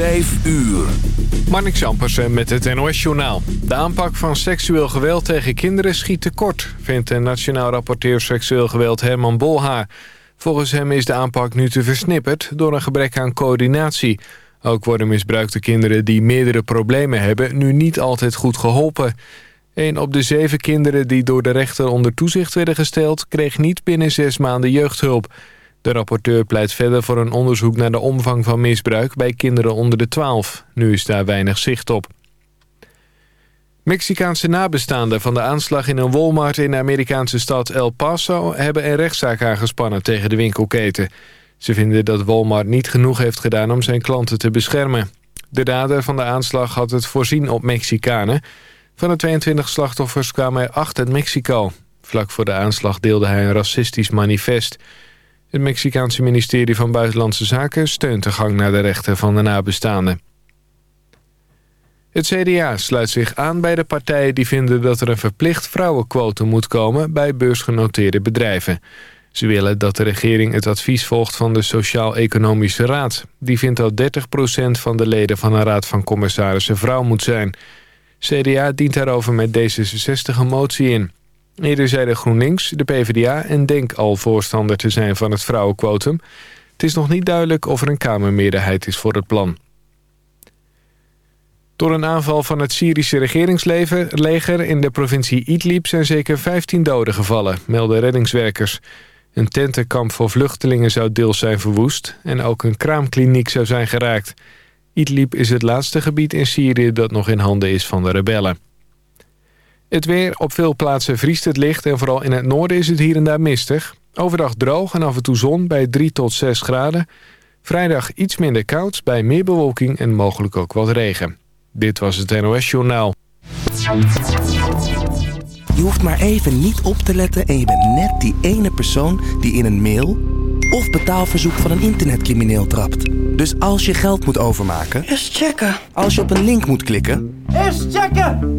Vijf uur. Marnik Zampersen met het NOS-journaal. De aanpak van seksueel geweld tegen kinderen schiet tekort... vindt de Nationaal Rapporteur Seksueel Geweld Herman Bolhaar. Volgens hem is de aanpak nu te versnipperd door een gebrek aan coördinatie. Ook worden misbruikte kinderen die meerdere problemen hebben... nu niet altijd goed geholpen. Een op de zeven kinderen die door de rechter onder toezicht werden gesteld... kreeg niet binnen zes maanden jeugdhulp... De rapporteur pleit verder voor een onderzoek naar de omvang van misbruik bij kinderen onder de 12. Nu is daar weinig zicht op. Mexicaanse nabestaanden van de aanslag in een Walmart in de Amerikaanse stad El Paso hebben een rechtszaak aangespannen tegen de winkelketen. Ze vinden dat Walmart niet genoeg heeft gedaan om zijn klanten te beschermen. De dader van de aanslag had het voorzien op Mexicanen. Van de 22 slachtoffers kwamen er 8 uit Mexico. Vlak voor de aanslag deelde hij een racistisch manifest. Het Mexicaanse ministerie van Buitenlandse Zaken steunt de gang naar de rechten van de nabestaanden. Het CDA sluit zich aan bij de partijen die vinden dat er een verplicht vrouwenquotum moet komen bij beursgenoteerde bedrijven. Ze willen dat de regering het advies volgt van de Sociaal-Economische Raad. Die vindt dat 30% van de leden van een raad van commissarissen vrouw moet zijn. CDA dient daarover met D66 een motie in. Eerder zeiden GroenLinks, de PvdA en DENK al voorstander te zijn van het vrouwenquotum. Het is nog niet duidelijk of er een Kamermeerderheid is voor het plan. Door een aanval van het Syrische regeringsleger in de provincie Idlib zijn zeker 15 doden gevallen, melden reddingswerkers. Een tentenkamp voor vluchtelingen zou deels zijn verwoest en ook een kraamkliniek zou zijn geraakt. Idlib is het laatste gebied in Syrië dat nog in handen is van de rebellen. Het weer, op veel plaatsen vriest het licht en vooral in het noorden is het hier en daar mistig. Overdag droog en af en toe zon bij 3 tot 6 graden. Vrijdag iets minder koud bij meer bewolking en mogelijk ook wat regen. Dit was het NOS Journaal. Je hoeft maar even niet op te letten en je bent net die ene persoon die in een mail of betaalverzoek van een internetcrimineel trapt. Dus als je geld moet overmaken... Eerst checken. Als je op een link moet klikken... Eerst checken!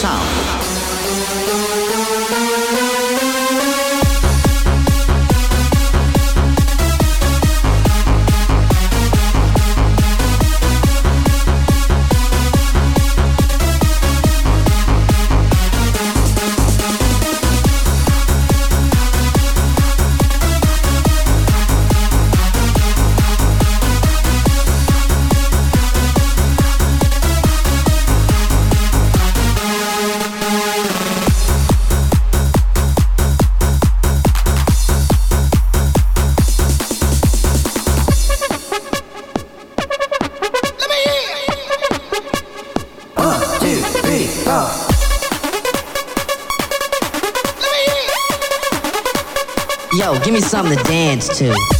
上。Sound.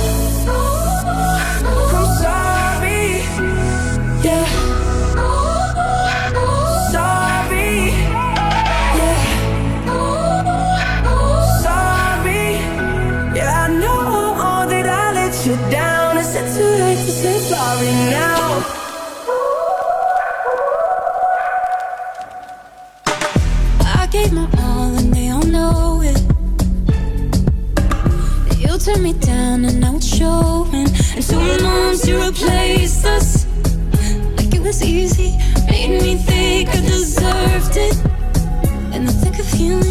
And two months you replaced us like it was easy. Made me think I deserved it. In the thick of healing,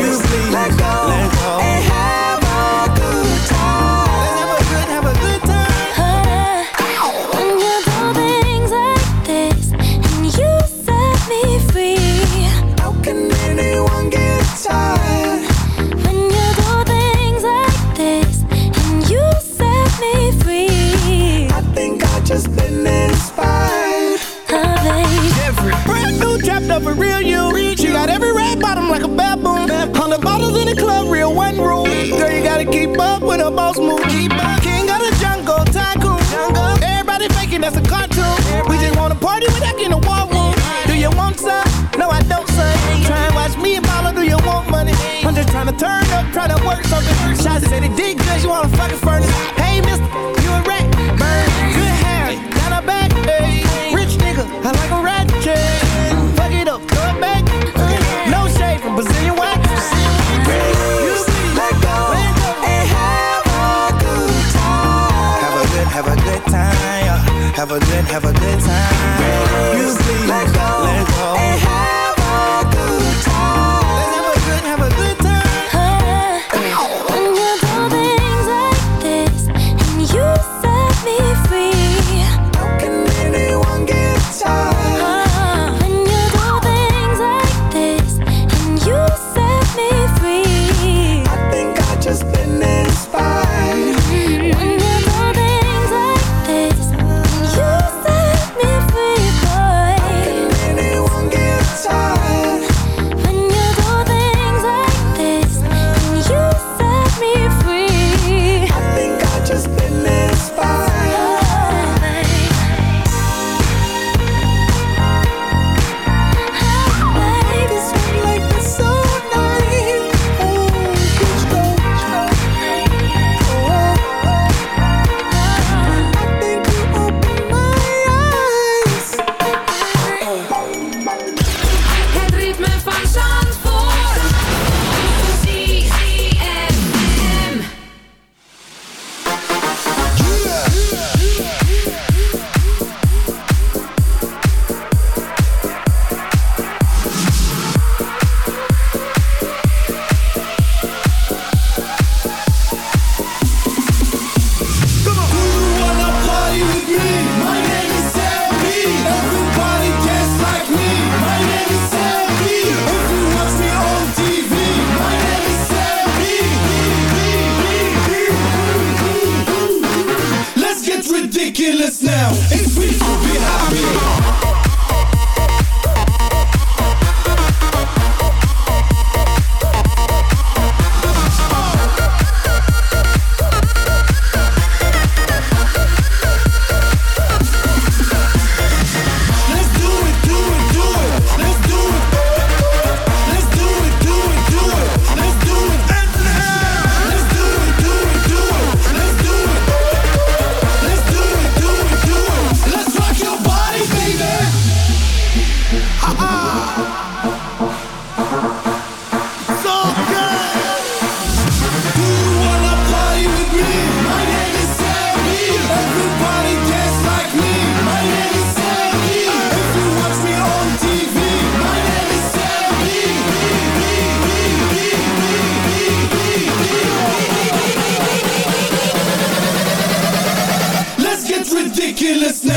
you sleep.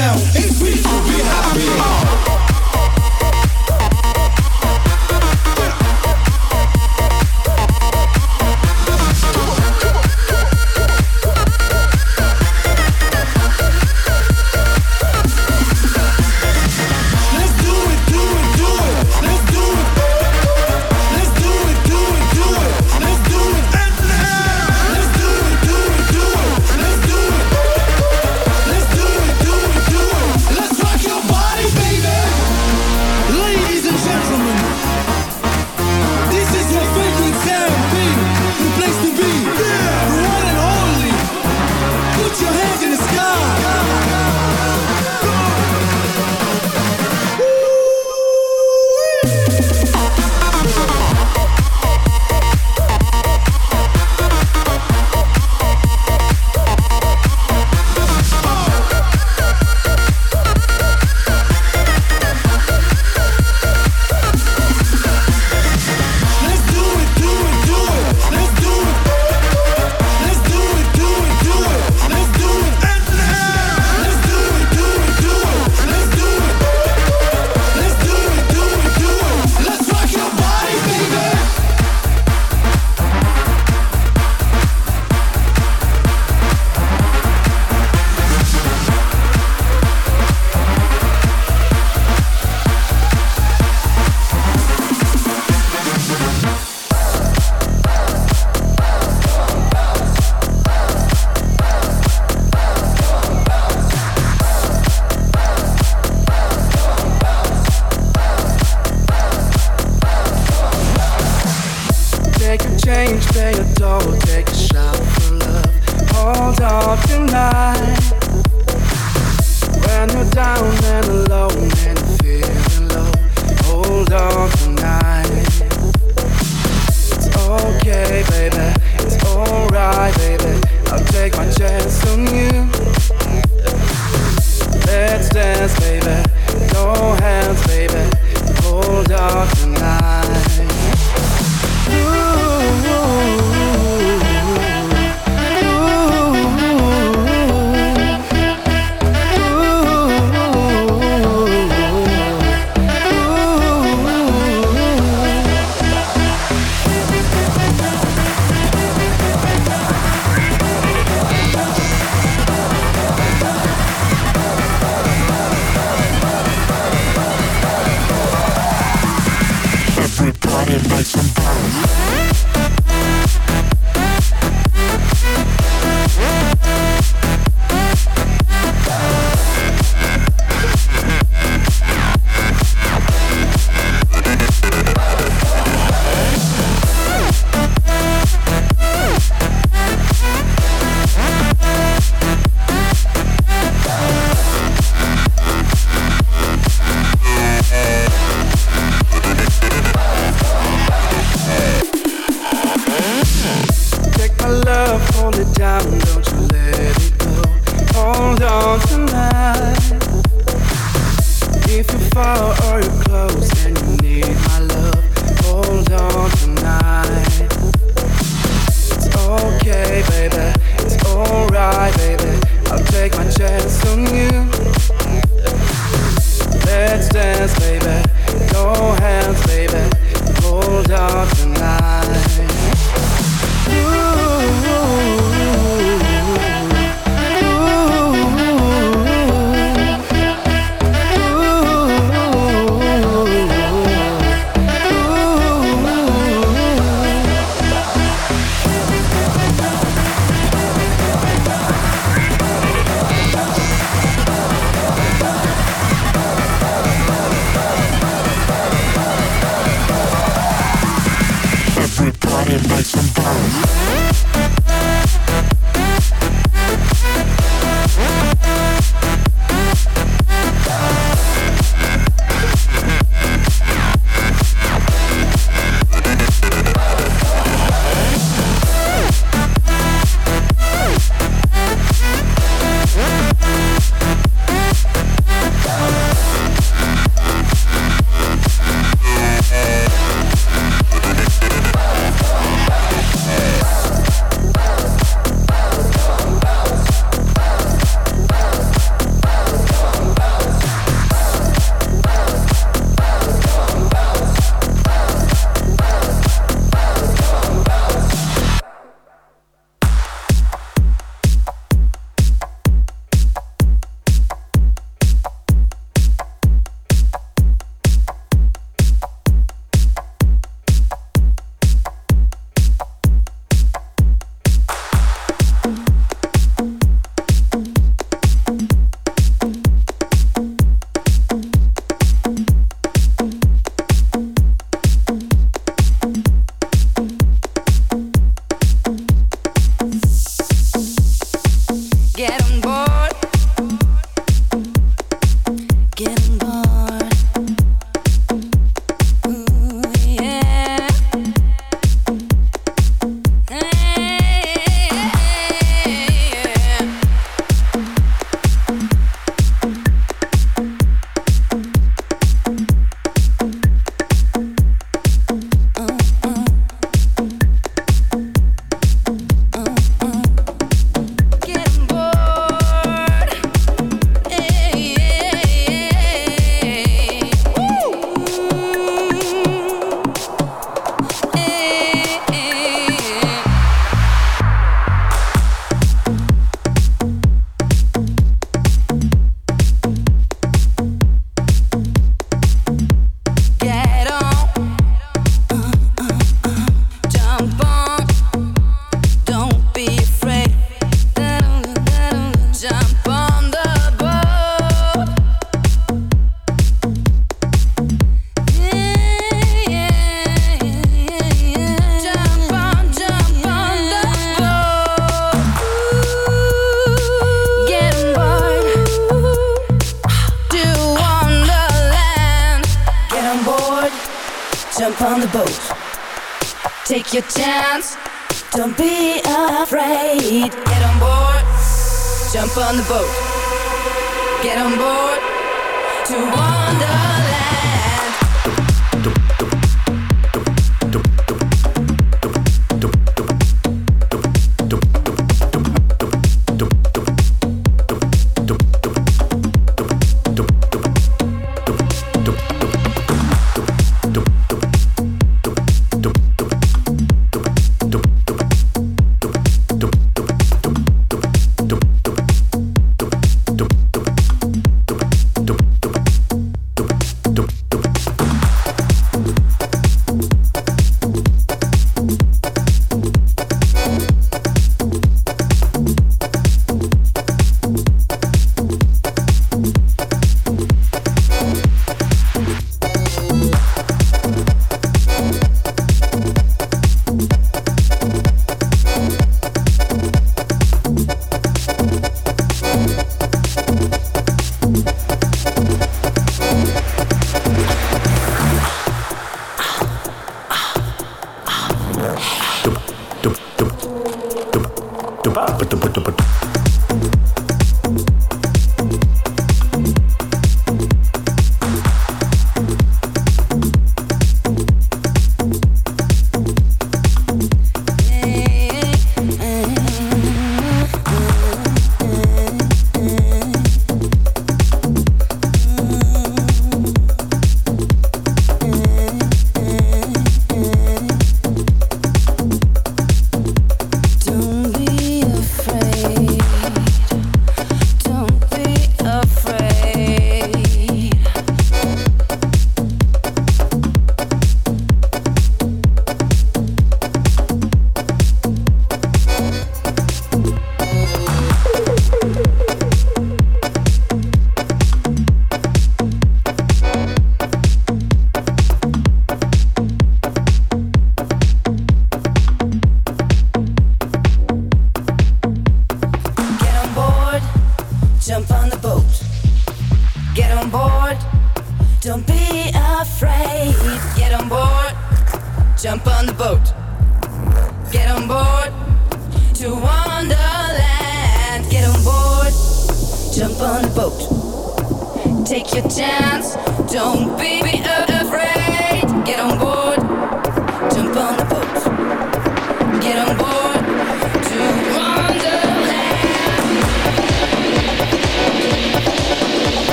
now. It's A toll, take a shot for love. Hold on tonight. When you're down and alone and feeling low, hold on tonight. It's okay, baby. It's alright, baby. I'll take my chance on you. Let's dance, baby. No hands, baby. Hold on tonight. Baby. It's alright, baby. I'll take my chance on you. Let's dance, baby. Hands, baby. Hold on tonight. jump you.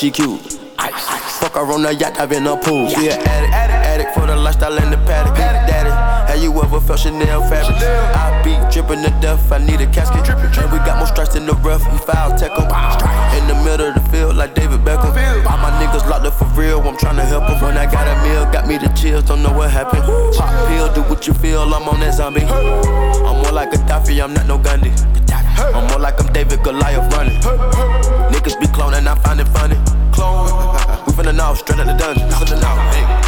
Her wrist down cause she cute. Fuck her on the yacht, I've been a pool. She an addict, addict, addict for the lifestyle and the paddock. Daddy, have you ever felt Chanel fabric? I be dripping to death, I need a casket. And we got more strikes in the rough, we foul tech em. When I got a meal, got me the chills, don't know what happened. Pop pill, do what you feel, I'm on that zombie. I'm more like a Daffy, I'm not no Gundy. I'm more like I'm David Goliath running. Niggas be cloning, I find it funny. Clone. We finna know, straight out the dungeon.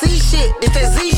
Z shit, it's that Z.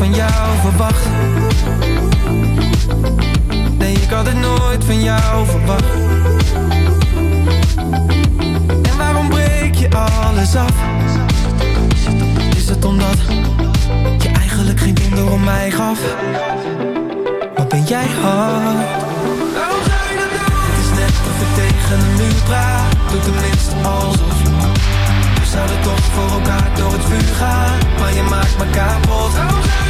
van jou verwacht. Nee, ik had het nooit van jou verwacht. En waarom breek je alles af? Is het omdat je eigenlijk geen donder om mij gaf? Wat ben jij hard? Waarom? Het is net of ik tegen muur praat. Doe tenminste alsof We zouden toch voor elkaar door het vuur gaan. Maar je maakt me kapot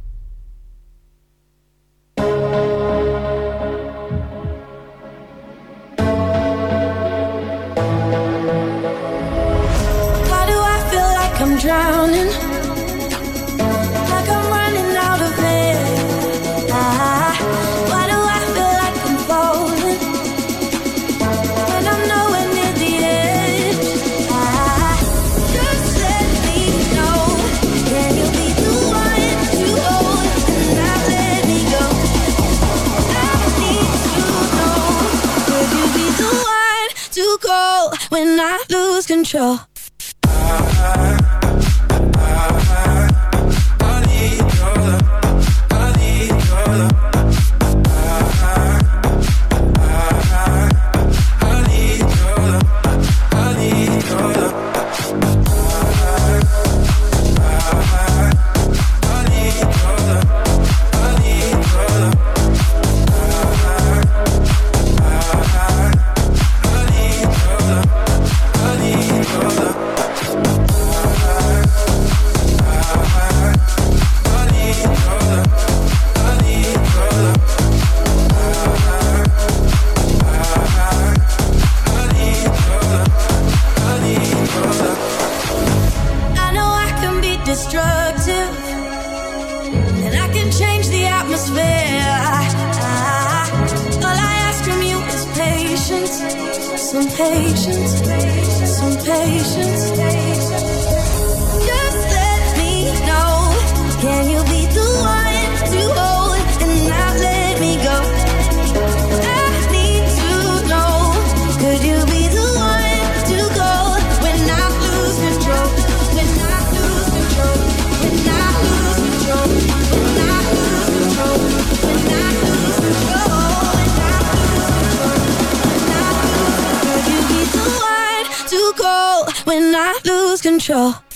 마셔.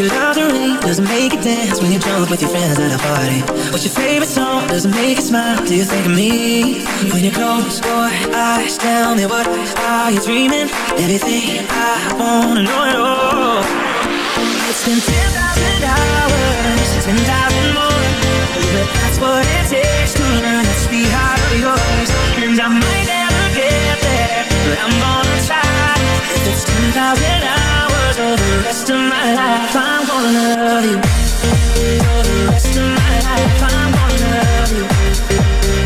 You love the rain? Does it make you dance when you're drunk with your friends at a party? What's your favorite song? Does it make you smile? Do you think of me? When you close your eyes, tell me what are you dreaming? Everything I wanna know. It's been 10,000 hours, 10,000 more. But that's what it takes to learn that sweetheart of yours. And I might never get there, but I'm gonna try. If it's 10,000 hours or the rest of my life, I'm gonna love you. For the rest of my life, I'm gonna love you.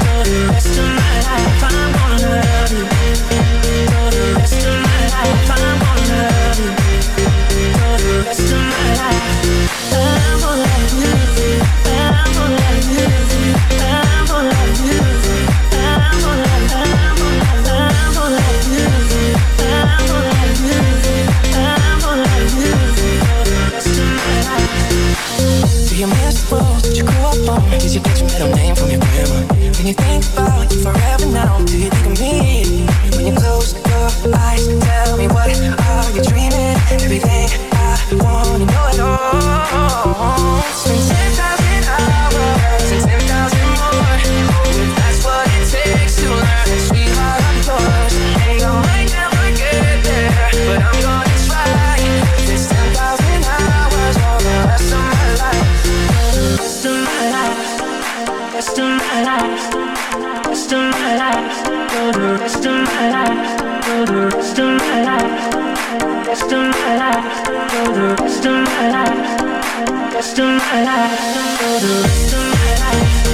For the rest of my life, I'm get middle name from your grandma? When you think about you forever now, do you the rest of my life. Rest of my life. The rest of my life.